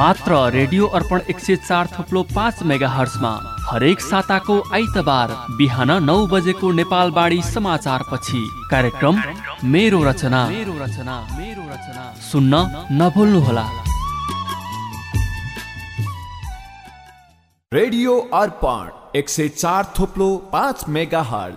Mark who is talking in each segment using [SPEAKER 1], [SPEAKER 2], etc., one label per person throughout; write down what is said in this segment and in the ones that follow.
[SPEAKER 1] मात्र रेडियो अर्पण एक सय चार थप्लो पाँच मेगा हर्समा हरेक साताको आइतबार बिहान नौ बजेको नेपाल समाचार पछि कार्यक्रम मेरो रचना। मेरो रचना मेरो सुन्न नभुल्नुहोला।
[SPEAKER 2] रेडियो अर्पण एक सय चार थोप्लो पाँच मेगा हल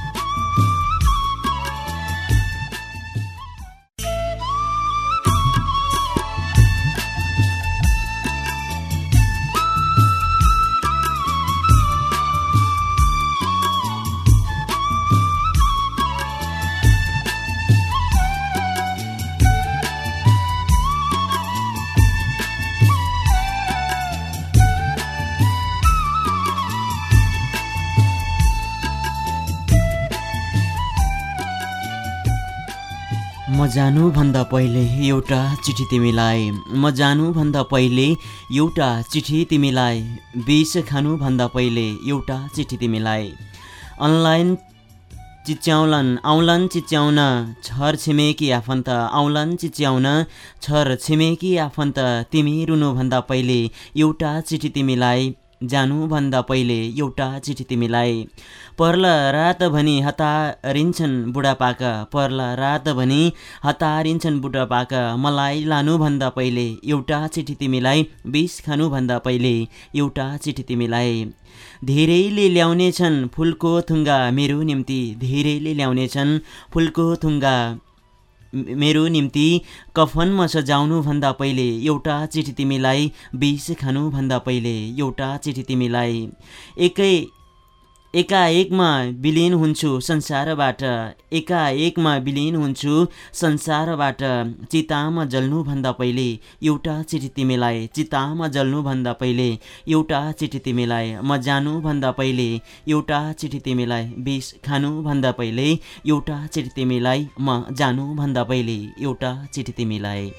[SPEAKER 3] म जानुभन्दा पहिले एउटा चिठी तिमीलाई म जानुभन्दा पहिले एउटा चिठी तिमीलाई बिस खानुभन्दा पहिले एउटा चिठी तिमीलाई। अनलाइन चिच्याउलान् आउलान् चिच्याउन छर छिमेकी आफन्त आउलान् चिच्याउन छर छिमेकी आफन्त तिमी रुनुभन्दा पहिले एउटा चिठी तिमीलाई जानुभन्दा पहिले एउटा चिठी तिमीलाई। पर्ला रात भनी हतारिन्छन् बुढापाका। पर्ला रात भनी हतारिन्छन् बुढापाका। मलाई लानुभन्दा पहिले एउटा चिठी तिमीलाई बिस खानुभन्दा पहिले एउटा चिठी तिमीलाई। धेरैले ल्याउनेछन् फुलको थुङ्गा मेरो निम्ति धेरैले ल्याउनेछन् फुलको थुङ्गा। मेरो निम्ति कफनमा सजाउनुभन्दा पहिले एउटा चिठी तिमीलाई बिस खानुभन्दा पहिले एउटा चिठी तिमीलाई। एकै एकाएकमा विलिन हुन्छु संसारबाट एकाएकमा विलिन हुन्छु संसारबाट। चितामा जल्नुभन्दा पहिले एउटा चिठी तिमीलाई चितामा जल्नुभन्दा पहिले एउटा चिठी तिमीलाई म जानुभन्दा पहिले एउटा चिठी तिमीलाई बिस खानुभन्दा पहिले एउटा चिठी तिमीलाई म जानुभन्दा पहिले एउटा चिठी तिमीलाई।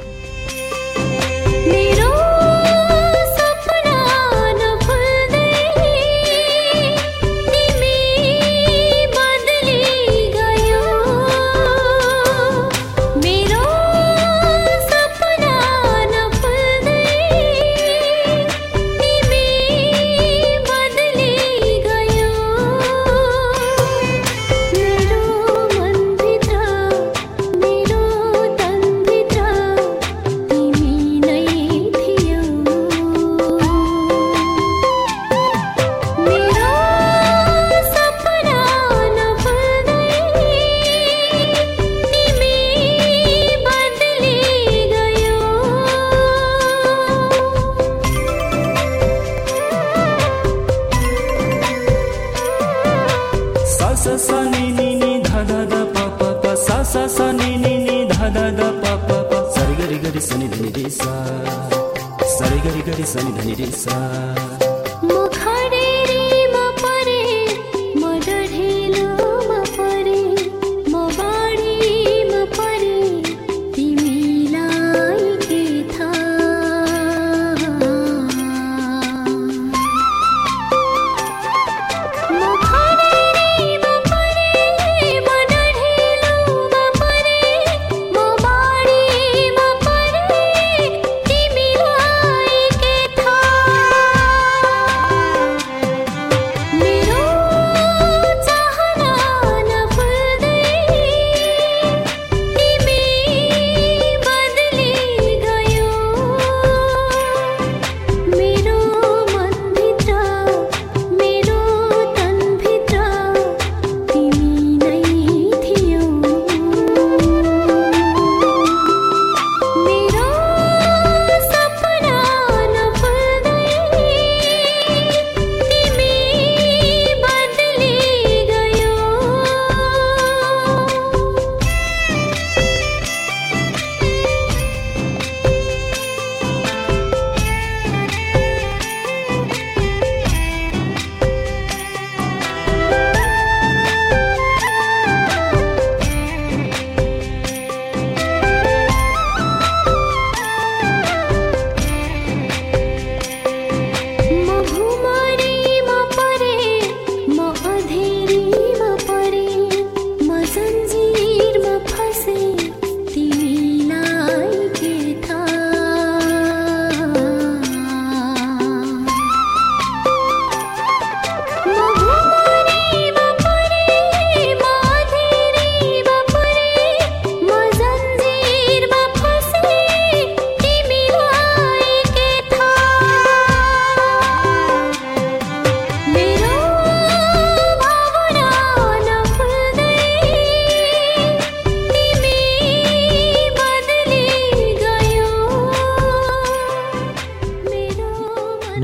[SPEAKER 3] सरी गरी गरी सनी धनी रे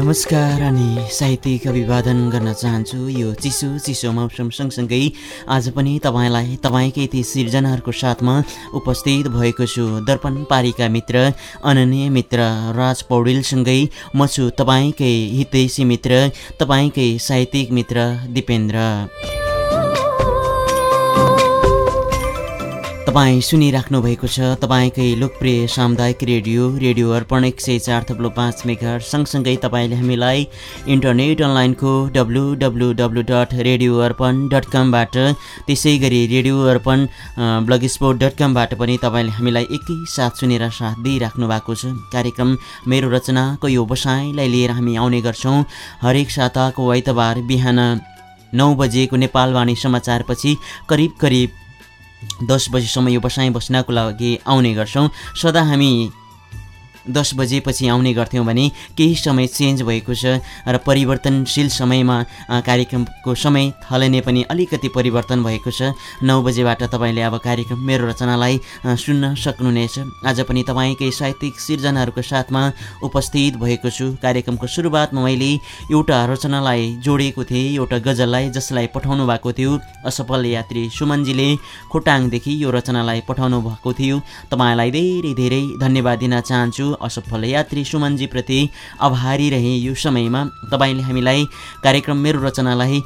[SPEAKER 3] नमस्कार अनि साहित्यिक अभिवादन गर्न चाहन्छु। यो चिसो चिसो मौसम सँगसँगै आज पनि तपाईँलाई तपाईँकै ती सिर्जनाहरूको साथमा उपस्थित भएको छु। दर्पण पारिका मित्र अनन्य मित्र राज पौडेलसँगै म छु तपाईँकै हितैसी मित्र तपाईँकै साहित्यिक मित्र दिपेन्द्र। तपाईँ सुनिराख्नु भएको छ तपाईँकै लोकप्रिय सामुदायिक रेडियो रेडियो अर्पण एक सय चार थप्लो पाँच मेघर सँगसँगै तपाईँले हामीलाई इन्टरनेट अनलाइनको W W W dot radio Arpan dot कमबाट त्यसै गरी radio Arpan blogspot dot कमबाट पनि तपाईँले हामीलाई एकैसाथ सुनेर साथ दिइराख्नु भएको छ। कार्यक्रम मेरो रचनाको यो बसाइलाई लिएर हामी आउने गर्छौँ। हरेक साताको आइतबार बिहान नौ बजेको नेपालवाणी समाचारपछि करिब करिब दस बजीसम्म यो बसाइ बस्नको लागि आउने गर्छौँ। सदा हामी दस बजेपछि आउने गर्थ्यौँ भने केही समय चेन्ज भएको छ र परिवर्तनशील समयमा कार्यक्रमको समय थलने पनि अलिकति परिवर्तन भएको छ। नौ बजेबाट तपाईँले अब कार्यक्रम मेरो रचनालाई सुन्न सक्नुहुनेछ। आज पनि तपाईँकै साहित्यिक सिर्जनाहरूको साथमा उपस्थित भएको छु। कार्यक्रमको सुरुवातमा मैले एउटा रचनालाई जोडेको थिएँ एउटा गजललाई जसलाई पठाउनु भएको थियो। असफल यात्री सुमनजीले खोटाङदेखि यो रचनालाई पठाउनु भएको थियो। तपाईँलाई धेरै धेरै धन्यवाद दिन चाहन्छु। असफल यात्री सुमनजीप्रति आभारी रहे यो समयमा। तपाईँले हामीलाई कार्यक्रम मेरो रचनालाई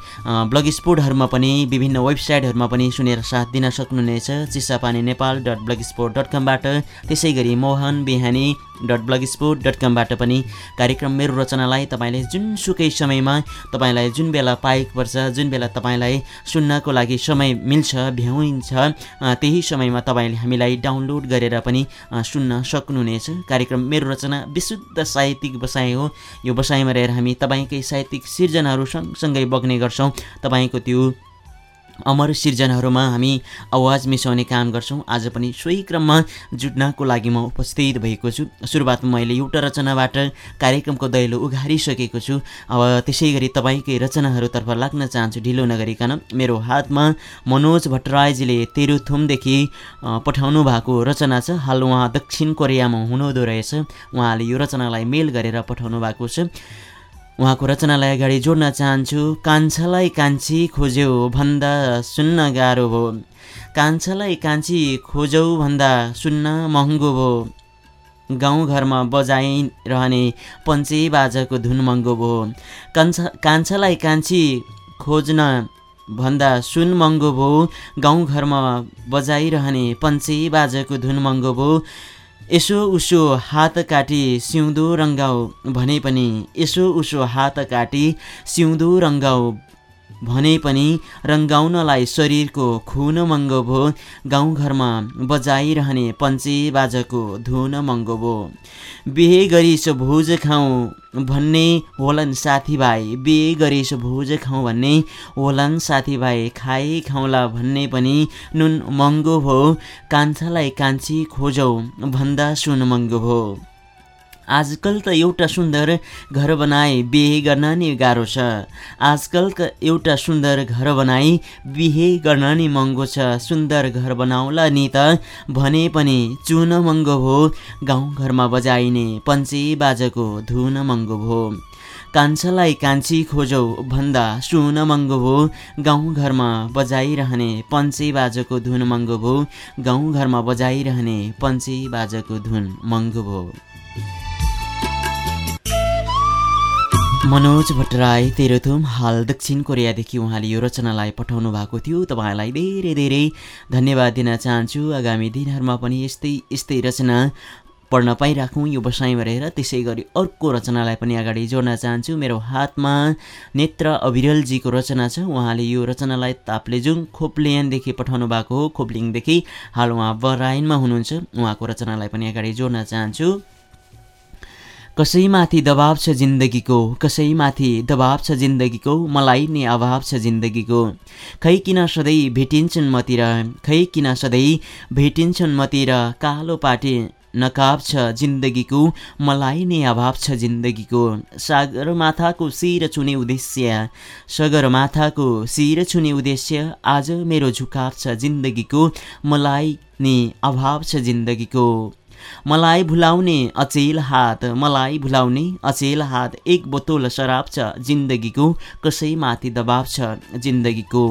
[SPEAKER 3] ब्लग स्पोर्टहरूमा पनि विभिन्न वेबसाइटहरूमा पनि सुनेर साथ दिन सक्नुहुनेछ। Chisapani Nepal dot blogspot dot कमबाट। त्यसै गरी Mohan Bihani dot blogspot dot कमबाट पनि कार्यक्रम मेरो रचनालाई तपाईँले जुनसुकै समयमा तपाईँलाई जुन बेला पाएको पर्छ जुन बेला तपाईँलाई सुन्नको लागि समय मिल्छ भ्याइन्छ त्यही समयमा तपाईँले हामीलाई डाउनलोड गरेर पनि सुन्न सक्नुहुनेछ। कार्यक्रम मेरो रचना विशुद्ध साहित्यिक बसाइ हो। यो बसाइमा रहेर हामी तपाईँकै साहित्यिक सिर्जनाहरू सँगसँगै बग्ने गर्छौँ। तपाईँको त्यो अमर सिर्जनाहरूमा हामी आवाज मिसाउने काम गर्छौँ। आज पनि सोही क्रममा जुट्नको लागि म उपस्थित भएको छु। सुरुवातमा मैले एउटा रचनाबाट कार्यक्रमको दैलो उघारिसकेको छु। अब त्यसै गरी तपाईँकै रचनाहरूतर्फ लाग्न चाहन्छु ढिलो नगरिकन। मेरो हातमा मनोज भट्टराईजीले तेरुथुमदेखि पठाउनु भएको रचना छ। हाल उहाँ दक्षिण कोरियामा हुनुहुँदो रहेछ। उहाँले यो रचनालाई मेल गरेर पठाउनु भएको छ। उहाँको रचनालाई अगाडि जोड्न चाहन्छु। कान्छालाई कान्छी खोज्यौ भन्दा सुन्न गाह्रो भयो कान्छालाई कान्छी खोजौ भन्दा सुन्न महँगो भयो गाउँघरमा बजाइरहने पञ्चे बाजाको धुन महँगो भयो कान्छा कान्छालाई कान्छी खोज्न भन्दा सुन महँगो भयो गाउँघरमा बजाइरहने पञ्चे बाजाको धुन महँगो भयो यसो उसो हात काटी सिउँदो रङ्गाउ भने पनि यसो उसो हात काटी सिउँदो रङ्गाउ भने पनि रङ्गाउनलाई शरीरको खुन महँगो भयो गाउँघरमा बजाइरहने पञ्चे बाजाको धुन महँगो भयो बिहे गरिस भोज खाउँ भन्ने होलान् साथीभाइ बिहे गरिस भोज खाउँ भन्ने होलान् साथीभाइ खाए खाउँला भन्ने पनि नुन महँगो भयो कान्छालाई कान्छी खोजौ भन्दा सुन महँगो भयो आजकल त एउटा सुन्दर घर बनाए बिहे गर्न नि गाह्रो छ। आजकल त एउटा सुन्दर घर बनाई बिहे गर्न नि महँगो छ। सुन्दर घर बनाउला नि त भने पनि चुन महँगो भो गाउँघरमा बजाइने पञ्चे बाजाको धुन महँगो भो। कान्छालाई कान्छी खोजौ भन्दा सुन महँगो भो गाउँघरमा बजाइरहने पञ्चे बाजाको धुन महँगो भो गाउँघरमा बजाइरहने पञ्चे बाजाको धुन महँगो भो। मनोज भट्टराई तेह्रथुम हाल दक्षिण कोरियादेखि उहाँले यो रचनालाई पठाउनु भएको थियो। तपाईँलाई धेरै धेरै धन्यवाद दिन चाहन्छु। आगामी दिनहरूमा पनि यस्तै यस्तै रचना पढ्न पाइराखौँ। यो बसाइमा रहेर त्यसै गरी अर्को रचनालाई पनि अगाडि जोड्न चाहन्छु। मेरो हातमा नेत्र अविरलजीको रचना छ। उहाँले यो रचनालाई ताप्लेजुङ खोप्लेयनदेखि पठाउनु भएको हो। खोप्लिङदेखि हाल उहाँ बराइनमा हुनुहुन्छ। उहाँको रचनालाई पनि अगाडि जोड्न चाहन्छु। कसैमाथि दबाब छ जिन्दगीको कसैमाथि दबाब छ जिन्दगीको मलाई नै अभाव छ जिन्दगीको। खै किन सधैँ भेटिन्छन् मतिर खै किन सधैँ भेटिन्छन् मतिर कालो पाटे नकाब छ जिन्दगीको मलाई नै अभाव छ जिन्दगीको। सागर माथाको शिर छुने उद्देश्य सगर माथाको शिर छुने उद्देश्य आज मेरो झुकाव छ जिन्दगीको मलाई नै अभाव छ जिन्दगीको। मलाई भुलाउने अचेल हात मलाई भुलाउने अचेल हात। एक बोतल शराब छ जिन्दगीको कसैमाथि दबाब छ जिन्दगीको।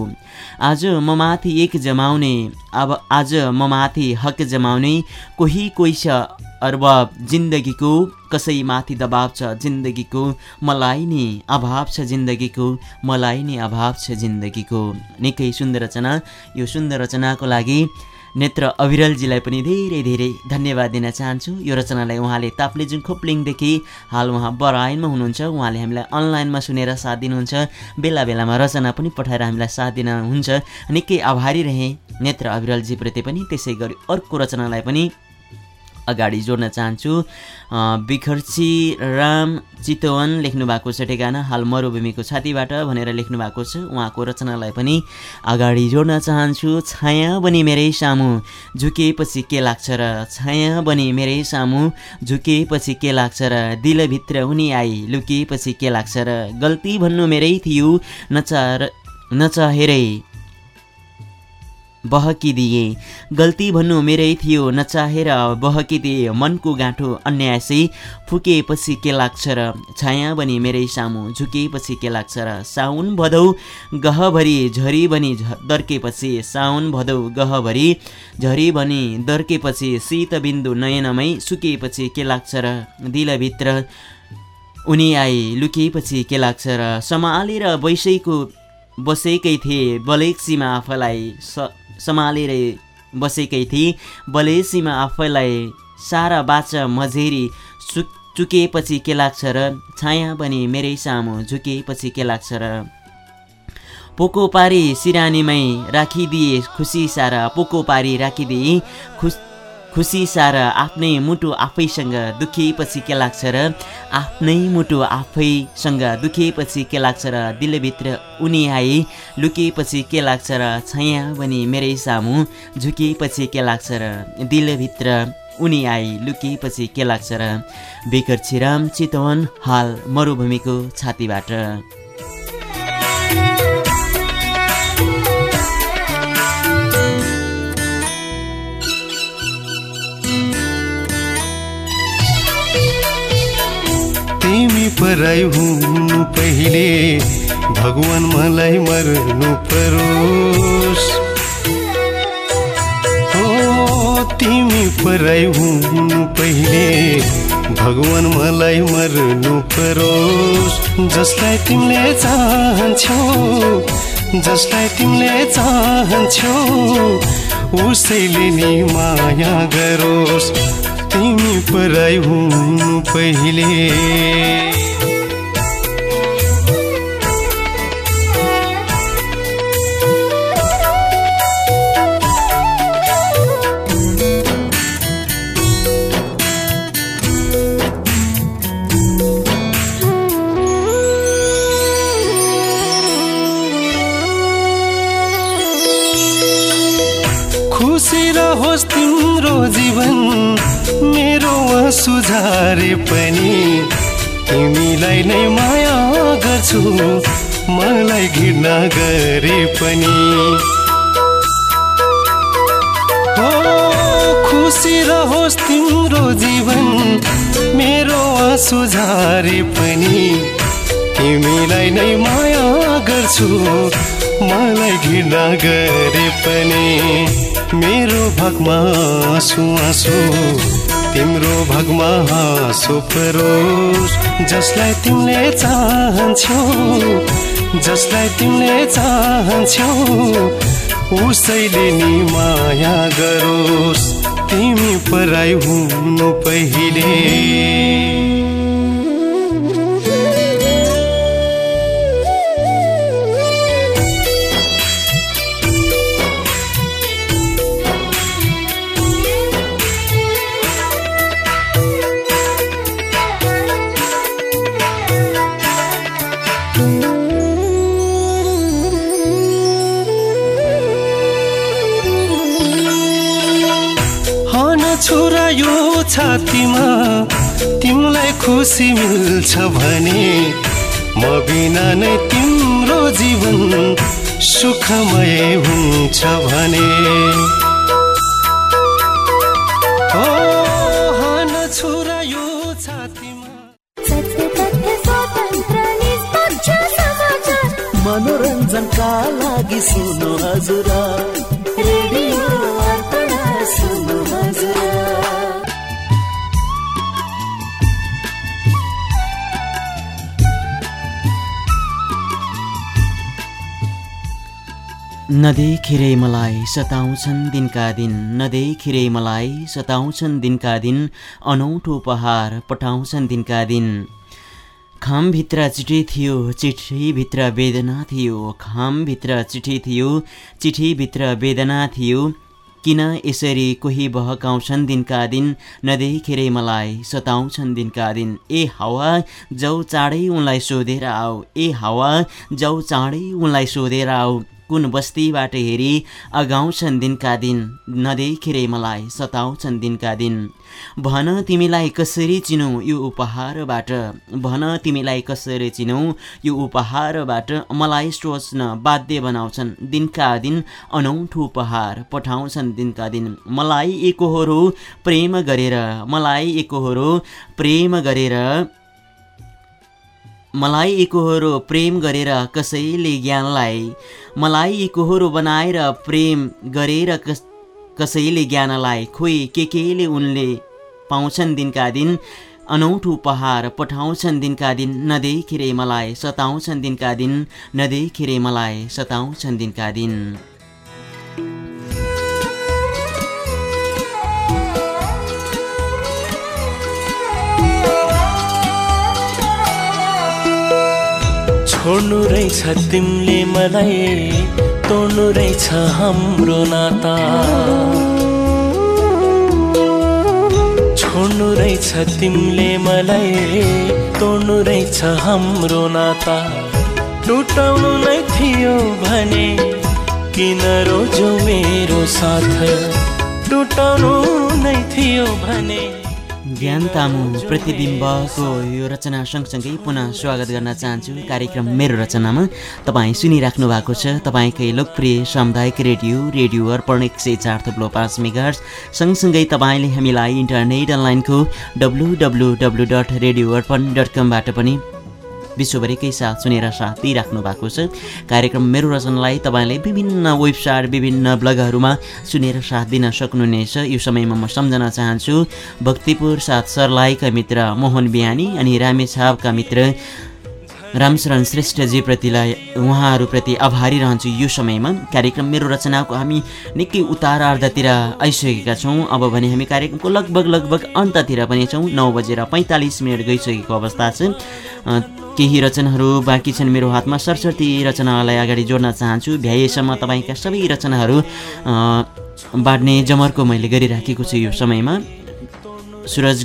[SPEAKER 3] आज म माथि एक जमाउने अब आज म माथि हक जमाउने। कोही कोही छ अर्बाब जिन्दगीको कसैमाथि दबाब छ जिन्दगीको। मलाई नि अभाव छ जिन्दगीको मलाई नि अभाव छ जिन्दगीको। निकै सुन्दर रचना यो सुन्दर रचनाको लागि नेत्र अविरलजीलाई पनि धेरै धेरै धन्यवाद दिन चाहन्छु। यो रचनालाई उहाँले ताप्लेजुङ खोप्लिङदेखि हाल उहाँ बराइनमा हुनुहुन्छ उहाँले हामीलाई अनलाइनमा सुनेर साथ दिनुहुन्छ। बेला बेलामा रचना पनि पठाएर हामीलाई साथ दिनुहुन्छ निकै आभारी रहेँ। नेत्र अविरलजीप्रति पनि त्यसै गरी अर्को रचनालाई पनि अगाडि जोड्न चाहन्छु। बिखर्ची राम चितवन लेख्नु भएको छ ठेगाना। हाल मरुभूमिको छातीबाट भनेर लेख्नु भएको छ। उहाँको रचनालाई पनि अगाडि जोड्न चाहन्छु। छाया बनी मेरै सामु झुकेपछि के लाग्छ र? छाया बनी मेरै सामु झुकेपछि के लाग्छ र? दिलभित्र उनी आई लुकेपछि के लाग्छ र? गल्ती भन्नु मेरै थियो नचार नचाहेरै बहकिदिए। गल्ती भन्नु मेरै थियो नचाहेर बहकिदिए। मनको गाँठो अन्यायसै फुकेपछि के लाग्छ र? छाया बनी मेरै सामु झुकेपछि के लाग्छ र? साउन भदौ गहभरि झरी बनी दर्केपछि। साउन भदौ गहभरि झरी बनी दर्केपछि। शीतबिन्दु नयनमै सुकेपछि के लाग्छ र? दिलभित्र उनी आई लुकेपछि के लाग्छ र? सम्हालेर बैसैको बसेकै थिए बलेक्सीमा आफैलाई स सम्हालेर बसेकै थिए। बलेसीमा आफैलाई सारा बाचा मझेरी सु चुकेपछि के लाग्छ र छाया पनि मेरै सामु झुकेपछि के लाग्छ र? पोको पारी सिरानीमै राखिदिए खुसी सारा पोको पारी राखिदिए खुस खुसी सारा आफ्नै मुटु आफैसँग दुखिएपछि के लाग्छ र आफ्नै मुटु आफैसँग दुखिएपछि के लाग्छ र दिलभित्र उनी आए लुकिएपछि के लाग्छ र छाया पनि मेरै सामु झुकिएपछि के लाग्छ र दिलभित्र उनी आई लुकिएपछि के लाग्छ र बेकर छिराम चितवन हाल मरुभूमिको छातीबाट।
[SPEAKER 4] पराई हुनु पहिले भगवान मलाई मर्नु परोस्। हो तिमी पराई हुनु पहिले भगवान मलाई मर्नु परोस्। जसलाई तिमीले चाहन्छौ जसलाई तिमीले चाहन्छौ उसैले नि माया गरोस्। तिमी पराई हुनु पहिले। रहोस् तिम्रो जीवन मेरो सुझारे पनि। तिमीलाई नै माया गर्छु मलाई घृणा गरे पनि। हो खुसी रहोस् तिम्रो जीवन मेरो सुझारे पनि। तिमीलाई नै माया गर्छु मलाई घृणा गरे पनि। मेरो भगमा आँसु आँसु तिम्रो भगमा हाँसो परोस् जसलाई तिमीले चाहन्छौ जसलाई तिमीले चाहन्छौ उसैले नि माया गरोस्। तिमी पराई हुनु पहिले। छातीमा तिमीलाई खुसी मिल्छ भने म बिना नै तिम्रो जीवन सुखमय हुन्छ भने।
[SPEAKER 5] मनोरञ्जनका लागि सुनो हजुर। रेडियो अर्पण सुनो।
[SPEAKER 3] नदेखिरै मलाई सताउँछन् दिनका दिन नदेखिरै मलाई सताउँछन् दिनका दिन अनौठो उपहार पठाउँछन् दिनका दिन। खामभित्र चिठी थियो चिठीभित्र वेदना थियो खामभित्र चिठी थियो चिठीभित्र वेदना थियो। किन यसरी कोही बहकाउँछन् दिनका दिन नदेखिरै मलाई सताउँछन् दिनका दिन। ए हावा जाउ चाँडै उनलाई सोधेर आऊ ए हावा जाउ चाँडै उनलाई सोधेर आऊ। कुन बस्तीबाट हेरी अगाउँछन् दिनका दिन नदेखिरै मलाई सताउँछन् दिनका दिन। भन तिमीलाई कसरी चिनौ यो उपहारबाट? भन तिमीलाई कसरी चिनौ यो उपहारबाट? मलाई सोच्न बाध्य बनाउँछन् दिनका दिन अनौठो उपहार पठाउँछन् दिनका दिन। मलाई एकहोरो प्रेम गरेर मलाई एकहोरो प्रेम गरेर मलाई एकहोरो प्रेम गरेर कसैले ज्ञानलाई मलाई एकहोरो बनाएर प्रेम गरेर कस कसैले ज्ञानलाई खोइ के केले उनले पाउँछन् दिनका दिन? अनौठो उपहार पठाउँछन् दिनका दिन नदेखिरे मलाई सताउँछन् दिनका दिन नदेखिरे मलाई सताउँछन् दिनका दिन।
[SPEAKER 6] छोड्नु रहेछ तिमीले मलाई तोड्नु रहेछ हाम्रो नाता। छोड्नु रहेछ तिमीले मलाई तोड्नु रहेछ हाम्रो नाता। टुटाउनु नै थियो भने किन रोजो मेरो साथ? टुटाउनु नै थियो भने
[SPEAKER 3] ज्ञान तामु प्रतिबिम्बको यो रचना सँगसँगै पुनः स्वागत गर्न चाहन्छु। कार्यक्रम मेरो रचनामा तपाईँ सुनिराख्नु भएको छ। तपाईँकै लोकप्रिय सामुदायिक रेडियो रेडियो अर्पण एक सय चार थुप्लो पाँच मेगार्स सँगसँगै तपाईँले हामीलाई इन्टरनेट अनलाइनको W W W dot radio Arpan dot कमबाट पनि विश्वभरिकै साथ सुनेर साथ दिइराख्नु भएको छ। कार्यक्रम मेरो रचनालाई तपाईँले विभिन्न वेबसाइट विभिन्न ब्लगहरूमा सुनेर साथ दिन सक्नुहुनेछ। यो समयमा म सम्झन चाहन्छु भक्तिपुर साथ सर्लाहीका मित्र मोहन बिहानी अनि रामेछापका मित्र रामशरण श्रेष्ठजीप्रतिलाई उहाँहरूप्रति आभारी रहन्छु यो समयमा। कार्यक्रम मेरो रचनाको हामी निकै उतारार्धतिर आइसकेका छौँ। अब भने हामी कार्यक्रमको लगभग लगभग अन्ततिर पनि छौँ। नौ बजेर पैँतालिस मिनट गइसकेको अवस्था छ। केही रचनाहरू बाँकी छन् मेरो हातमा। सरस्वती रचनालाई अगाडि जोड्न चाहन्छु। भ्याएसम्म तपाईँका सबै रचनाहरू बाँड्ने जमर्को मैले गरिराखेको छु यो समयमा। सुरज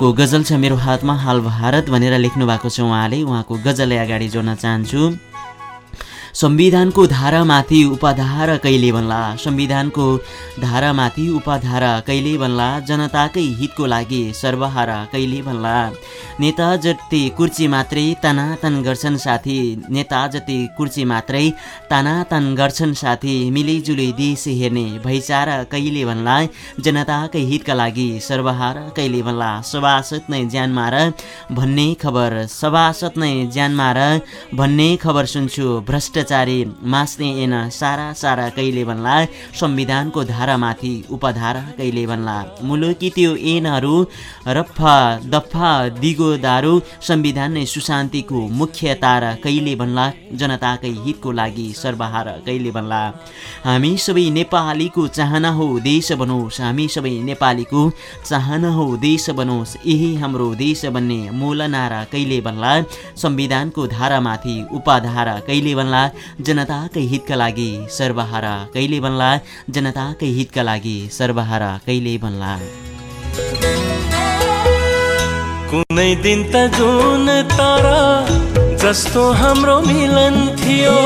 [SPEAKER 3] गुरुङको गजल छ मेरो हातमा हाल भारत भनेर लेख्नु भएको छ उहाँले। उहाँको गजललाई अगाडि जोड्न चाहन्छु। संविधानको धारामाथि उपाधारा कहिले बन्ला? संविधानको धारामाथि उपाधारा कहिले बन्ला? जनताकै हितको लागि सर्वहारा कहिले बन्ला? नेता जति कुर्ची मात्रै तनातन गर्छन् साथी नेता जति कुर्ची मात्रै तनातन गर्छन् साथी मिलिजुली देश हेर्ने भैचारा कहिले बन्ला? जनताकै हितका लागि सर्वहारा कहिले बन्ला? सभासद नै ज्यान मार भन्ने खबर सभासद नै ज्यान मार भन्ने खबर सुन्छु भ्रष्ट भ्रष्टाचारी मास्ने एन सारा सारा कहिले भन्ला? संविधानको धारामाथि उपधारा कहिले भन्ला? मुलुकी त्यो एनहरू रफ्फा दफा दिगो दारू संविधान नै सुशान्तिको मुख्य तारा कहिले भन्ला? जनताकै हितको लागि सर्वहार कहिले भन्ला? हामी सबै नेपालीको चाहना हो देश बनोस्। हामी सबै नेपालीको चाहना हो देश बनोस्। यही हाम्रो देश बन्ने मूल नारा कहिले भन्ला? संविधानको धारामाथि उपाधारा कहिले भन्ला? जनताकै हितका लागि सर्वहारा कहिले बन्ला जनताकै हितका लागि सर्वहारा कहिले बन्ला
[SPEAKER 6] कुनै दिन त जुन तारा जस्तो हाम्रो मिलन थियो।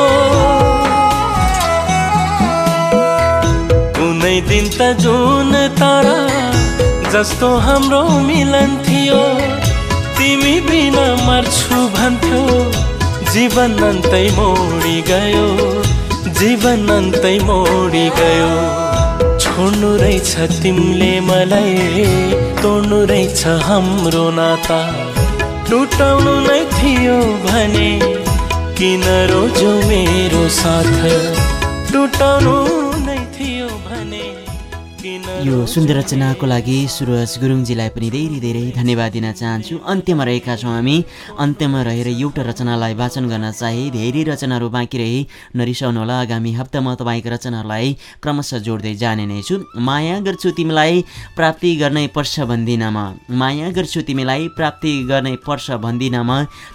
[SPEAKER 6] कुनै दिन त जुन तारा जस्तो हाम्रो मिलन थियो। तिमी बिना मर्छु भन्थ्यो। जीवन अन्तै मोडी गयो जीवन अन्तै मोडी गयो। छोड्नु रहेछ तिमीले मलाई तोड्नु रहेछ हाम्रो नाता। टुटाउनु नै थियो भने किन रोजो मेरो साथ? टुटाउनु नै थियो भने किन
[SPEAKER 3] यो सुन्दर रचनाको लागि सुरज गुरुङजीलाई पनि धेरै धेरै धन्यवाद दिन चाहन्छु। अन्त्यमा रहेका छौँ हामी। अन्त्यमा रहेर एउटा रचनालाई वाचन गर्न चाहे धेरै रचनाहरू बाँकी रहे। नरिसाउनुहोला आगामी हप्तामा तपाईँको रचनाहरूलाई क्रमशः जोड्दै जाने नै छु। माया गर्छु तिमीलाई प्राप्ति गर्नै पर्छ भन्दिनँ माया गर्छु तिमीलाई प्राप्ति गर्नै पर्छ भन्दिनँ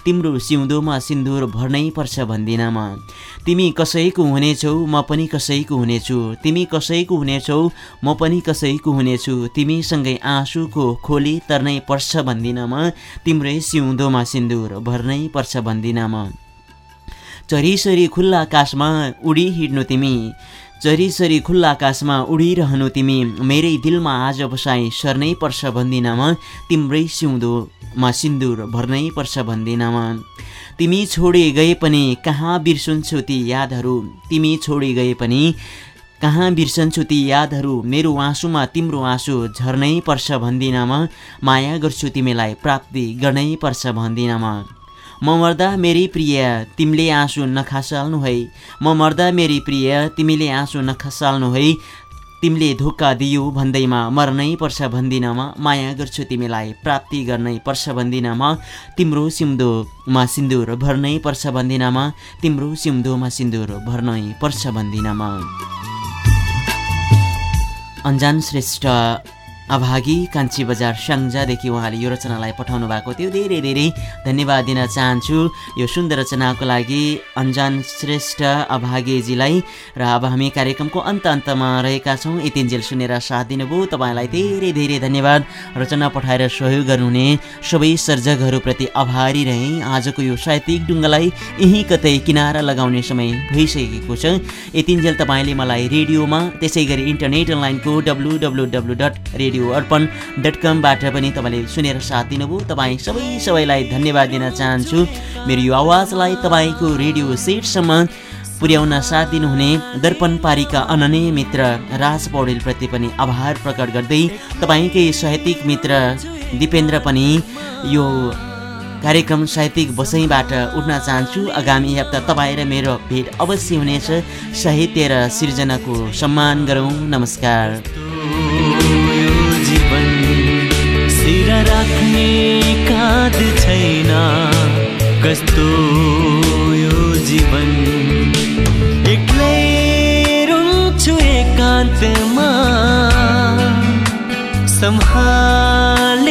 [SPEAKER 3] तिम्रो सिउँदोमा सिन्दुर भर्नै पर्छ भन्दिनँ म तिमी कसैको हुनेछौ म पनि कसैको हुनेछु। तिमी कसैको हुनेछौ म पनि कसैको हुनेछु तिमीसँगै आँसुको खोली तर्नै पर्छ भन्दिनँ म तिम्रै सिउँदोमा सिन्दुर भर्नै पर्छ भन्दिनँ म चरीसरी खुल्ला आकाशमा उडी हिँड्नु तिमी चरीसरी खुल्ला आकाशमा उडिरहनु तिमी मेरै दिलमा आज बसाइ सर्नै पर्छ भन्दिनँ म तिम्रै सिउँदोमा सिन्दुर भर्नै पर्छ भन्दिनँ म तिमी छोडी गए पनि कहाँ बिर्सन्छु ती यादहरू तिमी छोडी गए पनि कहाँ बिर्सन्छु ती यादहरू? मेरो आँसुमा तिम्रो आँसु झर्नै पर्छ भन्दिनँ म माया गर्छु तिमीलाई प्राप्ति गर्नै पर्छ भन्दिनँ म म मर्दा मेरी प्रिय तिमीले आँसु नखसाल्नु है। म मर्दा मेरी प्रिय तिमीले आँसु नखसाल्नु है। तिमीले धोका दियो भन्दैमा मर्नै पर्छ भन्दिनँ म माया गर्छु तिमीलाई प्राप्ति गर्नै पर्छ भन्दिनँ म तिम्रो सिउँदोमा सिन्दुर भर्नै पर्छ भन्दिनँ म तिम्रो सिउँदोमा सिन्दुर भर्नै पर्छ भन्दिनँ म अन्जान श्रेष्ठ अभागी कान्छी बजार स्याङ्जादेखि उहाँले यो रचनालाई पठाउनु भएको थियो। धेरै धेरै धन्यवाद दिन चाहन्छु। यो सुन्दर रचनाको लागि अन्जान श्रेष्ठ अभागीजीलाई र अब हामी कार्यक्रमको अन्त अन्तमा रहेका छौँ। यतिन्जेल सुनेर साथ दिनुभयो। तपाईँलाई धेरै धेरै धन्यवाद। रचना पठाएर सहयोग गर्नुहुने सबै सर्जकहरूप्रति आभारी रहे। आजको यो साहित्यिक डुङ्गालाई यहीँ कतै किनारा लगाउने समय भइसकेको छ। यतिन्जेल तपाईँले मलाई रेडियोमा त्यसै गरी इन्टरनेट अनलाइनको डब्लु रेडियो अर्पण डट कमबाट पनि तपाईँले सुनेर साथ दिनुभयो। तपाईँ सबै सबैलाई धन्यवाद दिन चाहन्छु। मेरो यो आवाजलाई तपाईँको रेडियो सेटसम्म पुर्याउन साथ दिनुहुने दर्पण पारीका अननीय मित्र राज पौडेलप्रति पनि आभार प्रकट गर्दै तपाईँकै साहित्यिक मित्र दिपेन्द्र पनि यो कार्यक्रम साहित्यिक बसैबाट उठ्न चाहन्छु। आगामी हप्ता तपाईँ र मेरो भेट अवश्य हुनेछ। साहित्य र सिर्जनाको सम्मान गरौँ। नमस्कार।
[SPEAKER 6] राख्ने काँध छैन। कस्तो यो जीवन? एक्लै रुन्छु एकान्तमा। सम्हार